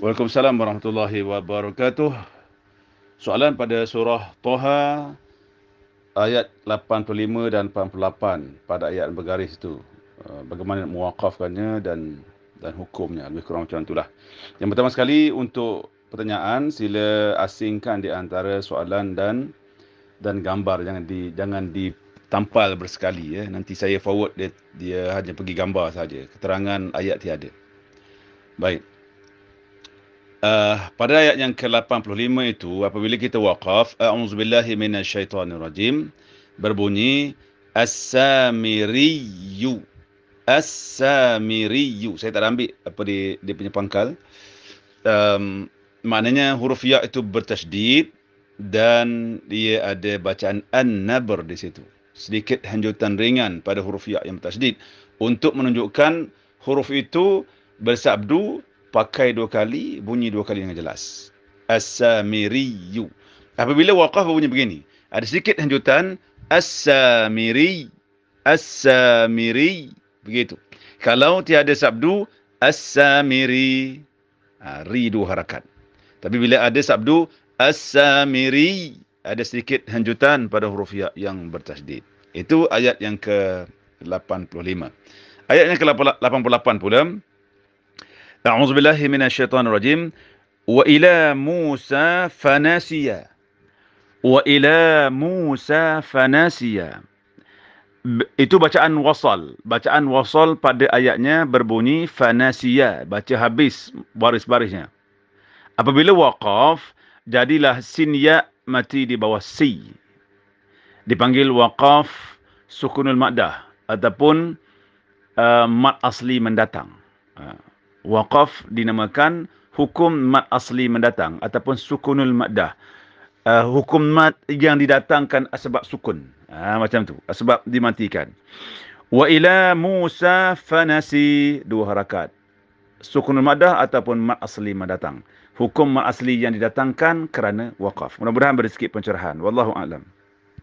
Waalaikumsalam warahmatullahi wabarakatuh. Soalan pada surah Toha ayat 85 dan 88 pada ayat bergaris itu. Uh, bagaimana mewakafkannya dan dan hukumnya. Lebih kurang macam itulah. Yang pertama sekali untuk pertanyaan sila asingkan di antara soalan dan dan gambar jangan di jangan ditampal bersekali ya. Nanti saya forward dia, dia hanya pergi gambar saja. Keterangan ayat tiada. Baik. Uh, pada ayat yang ke-85 itu apabila kita waqaf a'udzubillahi minasyaitonirrajim berbunyi as-samiriyu. As-samiriyu. Saya tak ambil apa di dia punya pangkal. Um, maknanya huruf ya itu bertasydid dan dia ada bacaan an-nabr di situ. Sedikit hanjutan ringan pada huruf ya yang bertasydid untuk menunjukkan huruf itu bersabdu pakai dua kali, bunyi dua kali dengan jelas. As-Samiriyu. Apabila waqaf bunyi begini. Ada sedikit hanjutan. As-Samiri. As-Samiri. Begitu. Kalau tiada sabdu. As-Samiri. Ha, ri dua harakat. Tapi bila ada sabdu. As-Samiri. Ada sedikit hanjutan pada huruf ya yang bertasdid. Itu ayat yang ke-85. Ayat yang ke-88 pula. أعوذ بالله من الشيطان الرجيم وإلى موسى فنسي وإلى موسى فنسي Itu bacaan wasal. Bacaan wasal pada ayatnya berbunyi fanasiya. Baca habis baris-barisnya. Apabila waqaf, jadilah sin ya mati di bawah si. Dipanggil waqaf sukunul ma'dah. Ataupun uh, mat asli mendatang. Uh waqaf dinamakan hukum mat asli mendatang ataupun sukunul maddah. Uh, hukum mat yang didatangkan sebab sukun. Uh, macam tu. Sebab dimatikan. Wa ila Musa fanasi dua harakat. Sukunul maddah ataupun mat asli mendatang. Hukum mat asli yang didatangkan kerana waqaf. Mudah-mudahan beri sikit pencerahan. Wallahu a'lam.